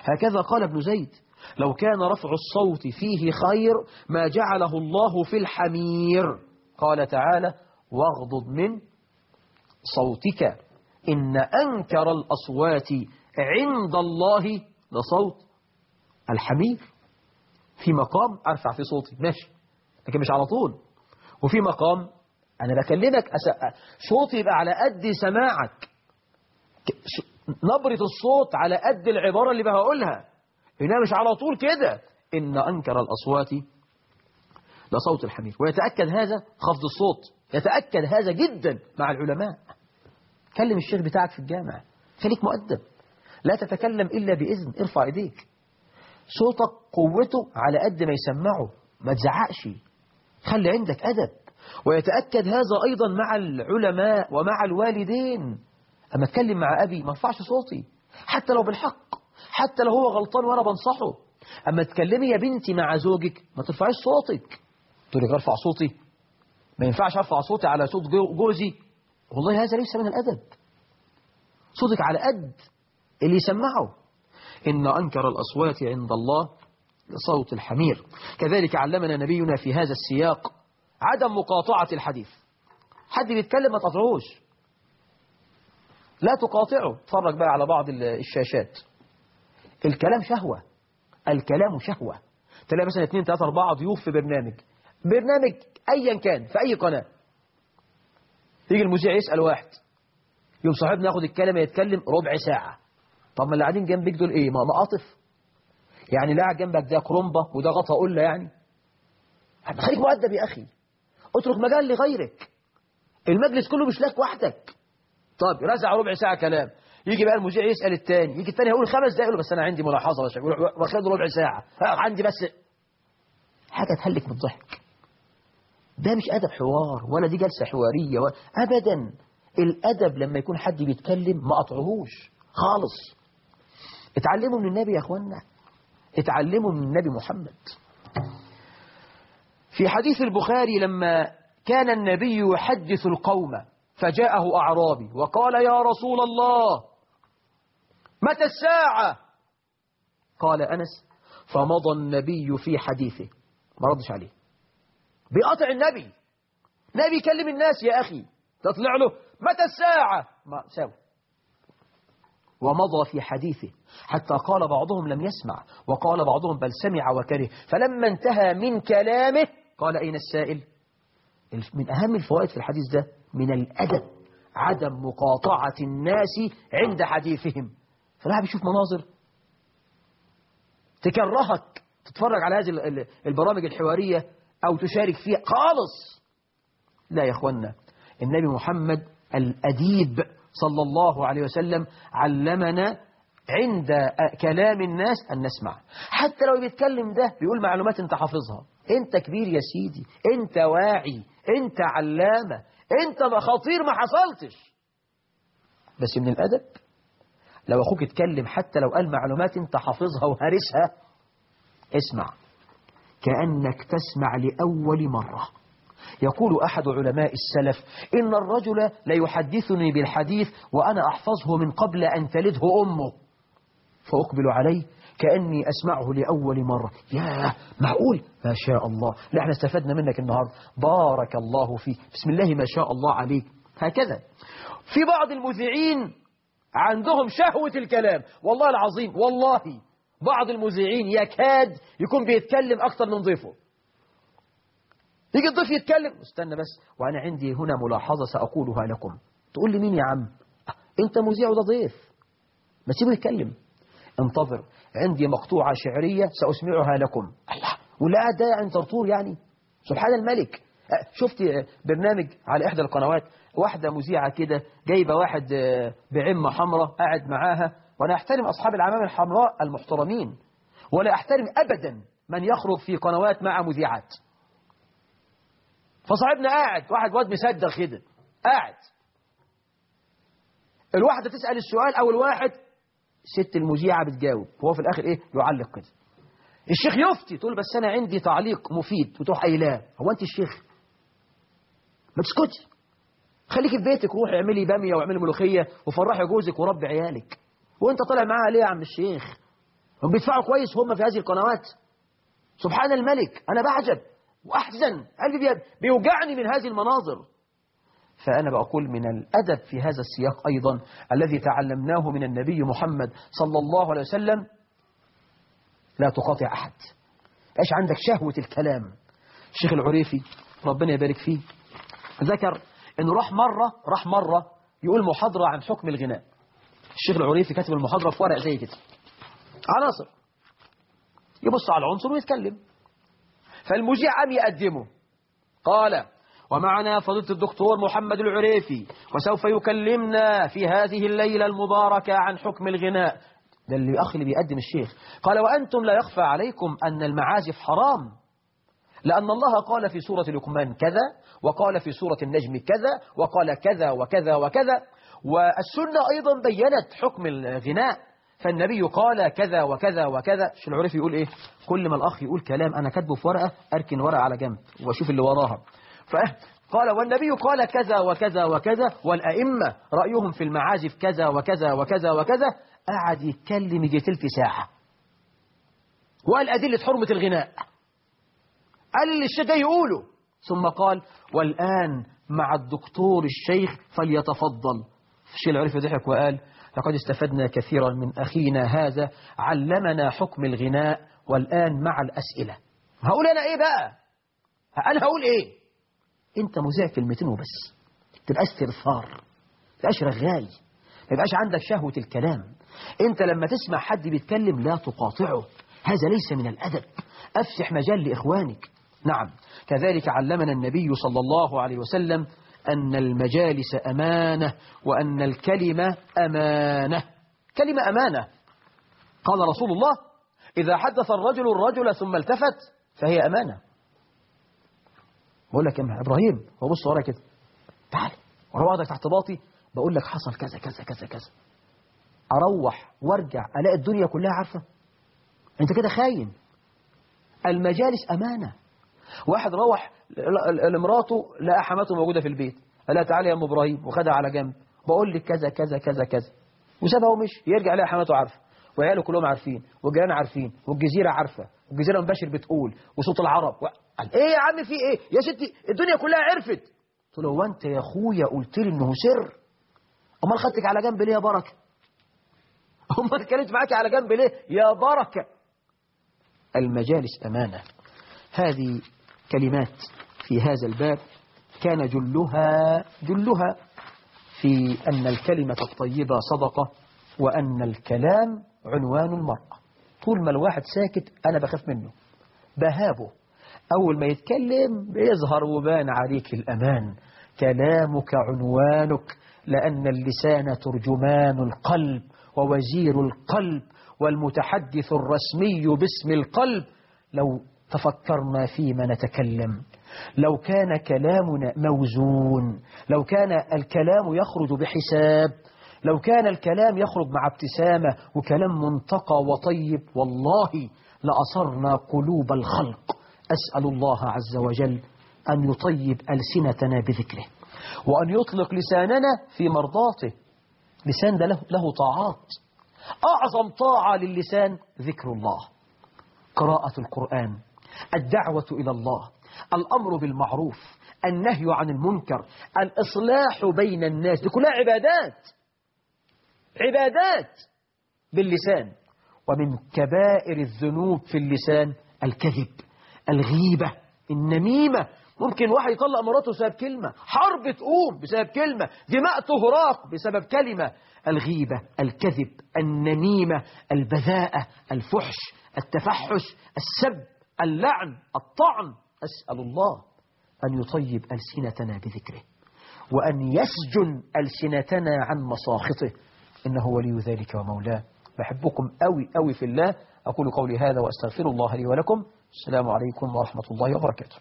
هكذا قال ابن زيد. لو كان رفع الصوت فيه خير ما جعله الله في الحمير. قال تعالى واغضض من صوتك. إن أنكر الأصوات عند الله لصوت الحمير. في مقام أرفع في صوتي. ماشي. لكن مش على طول. وفي مقام أنا بكلمك أس... صوتي يبقى على قد سماعك. نبرة الصوت على قد العبارة اللي بقولها هنا مش على طول كده. إن أنكر الأصوات لصوت الحمير. ويتأكد هذا خفض الصوت. يتأكد هذا جدا مع العلماء. كلم الشيخ بتاعك في الجامع. خليك مؤدب. لا تتكلم إلا بإذن. ارفع إيديك. صوتك قوته على قد ما يسمعه. ما تزعقش. خلي عندك أدب. ويتأكد هذا أيضا مع العلماء ومع الوالدين. أما اتكلم مع أبي ما ارفعش صوتي. حتى لو بالحق حتى لو هو غلطان وأنا بنصحه. أما تكلمي يا بنتي مع زوجك ما ترفعيش صوتك. تقول لك ارفع صوتي. ما ينفعش ارفع صوتي على صوت جوزي. والله هذا ليس من الأدب. صوتك على قد اللي يسمعه. إن أنكر الأصوات عند الله صوت الحمير. كذلك علمنا نبينا في هذا السياق عدم مقاطعة الحديث. حد بيتكلم ما تطرعوش لا تقاطعه. اتفرج بقى على بعض الشاشات. الكلام شهوة. الكلام شهوة. تلاقي مثلا 2 3 4 ضيوف في برنامج. برنامج ايا كان في أي قناة. يجي المذيع يسأل واحد. يوم صاحبنا ياخد الكلمة يتكلم ربع ساعة. طب ما اللي قاعدين جنبك دول إيه؟ ما مقاطف يعني لاعب جنبك ده كرومبا وده غطا قلة يعني. خليك مؤدب يا أخي. اترك مجال لغيرك. المجلس كله مش لك وحدك. طب رزع ربع ساعة كلام. يجي بقى المذيع يسأل الثاني يجي الثاني يقول خمس دقائق يقول بس أنا عندي ملاحظة بس واخد ربع ساعة. عندي بس. حاجة تهلك من الضحك. ده مش أدب حوار ولا دي جلسة حوارية ابدا. الأدب لما يكون حد بيتكلم ما قطعهوش خالص. اتعلموا من النبي يا أخوانا. اتعلموا من النبي محمد. في حديث البخاري لما كان النبي يحدث القوم فجاءه أعرابي وقال يا رسول الله متى الساعة؟ قال أنس فمضى النبي في حديثه. ما ردش عليه. بيقطع النبي. نبي يكلم الناس يا أخي. تطلع له متى الساعة؟ ما ساوي. ومضى في حديثه حتى قال بعضهم لم يسمع وقال بعضهم بل سمع وكره. فلما انتهى من كلامه قال أين السائل؟ من أهم الفوائد في الحديث ده من الأدب عدم مقاطعة الناس عند حديثهم. فلا بيشوف مناظر تكرهك تتفرج على هذه البرامج الحوارية أو تشارك فيها خالص. لا يا أخوانا النبي محمد الأديب صلى الله عليه وسلم علمنا عند كلام الناس أن نسمع. حتى لو بيتكلم ده بيقول معلومات أنت حافظها. أنت كبير يا سيدي أنت واعي أنت علامة انت مخاطير ما حصلتش. بس من الأدب لو أخوك اتكلم حتى لو قال معلومات انت حافظها وهارسها اسمع. كأنك تسمع لأول مرة. يقول أحد علماء السلف إن الرجل ليحدثني بالحديث وأنا أحفظه من قبل أن تلده أمه. فأقبل عليه كأني أسمعه لأول مرة. يا معقول؟ ما شاء الله. لا إحنا استفدنا منك النهاردة. بارك الله فيك. بسم الله ما شاء الله عليك. هكذا. في بعض المذيعين عندهم شهوة الكلام. والله العظيم والله. بعض المذيعين يكاد يكون بيتكلم أكثر من ضيفه. يجي الضيف يتكلم استنى بس وأنا عندي هنا ملاحظة سأقولها لكم. تقول لي مين يا عم؟ أه، أنت مذيع وده ضيف. ما تسيبه يتكلم. انتظر. عندي مقطوعة شعرية سأسمعها لكم. الله ولا داعي أن ترطور يعني. سبحان الملك. أه، شفت برنامج على إحدى القنوات؟ واحدة مذيعة كده جايبة واحد أه، بعمة حمراء قاعد معاها. وأنا أحترم أصحاب العمام الحمراء المحترمين. ولا أحترم أبدا من يخرج في قنوات مع مذيعات. فصاحبنا قاعد واحد واد مصدق كده قاعد. الواحدة تسأل السؤال أو الواحد الست المذيعة بتجاوب هو في الآخر إيه؟ يعلق كده الشيخ يفتي تقول بس أنا عندي تعليق مفيد وتروح ايلاه هو أنت الشيخ. ما تسكتي خليكي في بيتك روح اعملي بامية واعملي ملوخية وفرحي جوزك وربي عيالك. وأنت طالع معاها ليه يا عم الشيخ؟ هم بيدفعوا كويس هم في هذه القنوات. سبحان الملك أنا بعجب. وأحزن. قلبي بيوجعني من هذه المناظر. فأنا بقول من الأدب في هذا السياق أيضا الذي تعلمناه من النبي محمد صلى الله عليه وسلم لا تقاطع أحد. إيش عندك شهوة الكلام؟ الشيخ العريفي ربنا يبارك فيه ذكر انه راح مرة راح مرة يقول محاضرة عن حكم الغناء. الشيخ العريفي كاتب المحاضرة في ورق زي كده. عناصر يبص على العنصر ويتكلم. فالمذيع عم يقدمه. قال ومعنا فضيلة الدكتور محمد العريفي وسوف يكلمنا في هذه الليلة المباركة عن حكم الغناء. ده اللي أخ اللي بيقدم الشيخ. قال وأنتم لا يخفى عليكم أن المعازف حرام لأن الله قال في سورة لكمان كذا وقال في سورة النجم كذا وقال كذا وكذا وكذا والسنة أيضا بيّنت حكم الغناء. فالنبي قال كذا وكذا وكذا. شو العرف يقول إيه؟ كل ما الأخ يقول كلام أنا كاتبه في ورقة أركن ورقة على جنب وأشوف اللي وراها. قال والنبي قال كذا وكذا وكذا والأئمة رأيهم في المعازف كذا وكذا وكذا وكذا. قعد يتكلم يجي تلت ساعة. وقال أدلة حرمة الغناء. قال اللي الشيخ جاي يقوله. ثم قال والآن مع الدكتور الشيخ فليتفضل. الشيخ العرفي ضحك وقال لقد استفدنا كثيرا من أخينا هذا علمنا حكم الغناء والآن مع الأسئلة. هقول أنا إيه بقى؟ أنا هقول إيه؟ انت مذيع كلمتين وبس. تبقى استرثار تبقاش رغاي ما يبقاش عندك شهوة الكلام. انت لما تسمع حد بيتكلم لا تقاطعه. هذا ليس من الأدب. أفتح مجال لإخوانك. نعم كذلك علمنا النبي صلى الله عليه وسلم أن المجالس أمانة وأن الكلمة أمانة. كلمة أمانة. قال رسول الله إذا حدث الرجل الرجل ثم التفت فهي أمانة. بقول لك يا إبراهيم هو بص ورايا كده. تعالى ورا بعضك تحت باطي بقول لك حصل كذا كذا كذا كذا. أروح وأرجع ألاقي الدنيا كلها عارفة. أنت كده خاين. المجالس أمانة. واحد روح لمراته لقى حماته موجودة في البيت. قال لها تعالى يا أم إبراهيم وخدها على جنب. بقول لك كذا كذا كذا كذا. وسابها ومشي يرجع لها حماته عارفة. وعياله كلهم عارفين والجيران عارفين والجزيرة عارفة. وجزيرة مباشر بتقول وصوت العرب و... إيه يا عم في إيه؟ يا ستي الدنيا كلها عرفت. قلت له هو أنت يا أخويا؟ قلت لي إنه سر. أمال خدتك على جنب ليه يا بركة؟ أمال اتكلمت معاك على جنب ليه يا بركة؟ المجالس أمانة. هذه كلمات في هذا الباب. كان جلها جلها في أن الكلمة الطيبة صدقة وأن الكلام عنوان المرأة. طول ما الواحد ساكت أنا بخاف منه. بهابه. أول ما يتكلم بيظهر وبان عليك الأمان. كلامك عنوانك لأن اللسان ترجمان القلب ووزير القلب والمتحدث الرسمي باسم القلب. لو تفكرنا فيما نتكلم. لو كان كلامنا موزون لو كان الكلام يخرج بحساب لو كان الكلام يخرج مع ابتسامة وكلام منتقى وطيب والله لأصرنا قلوب الخلق. أسأل الله عز وجل أن يطيب ألسنتنا بذكره وأن يطلق لساننا في مرضاته. لسان ده له طاعات. أعظم طاعة للسان ذكر الله. قراءة القرآن الدعوة إلى الله الأمر بالمعروف النهي عن المنكر الإصلاح بين الناس. دي كلها عبادات. عبادات باللسان ومن كبائر الذنوب في اللسان الكذب الغيبة النميمة. ممكن واحد يطلق مراته بسبب كلمة حرب تقوم بسبب كلمة دماء تهراق بسبب كلمة. الغيبة الكذب النميمة البذاءة الفحش التفحش السب اللعن الطعن. أسأل الله أن يطيب ألسنتنا بذكره وأن يسجن ألسنتنا عن مصاخطه. إنه ولي ذلك ومولاه. بحبكم أوي أوي في الله. أقول قولي هذا وأستغفر الله لي ولكم. السلام عليكم ورحمة الله وبركاته.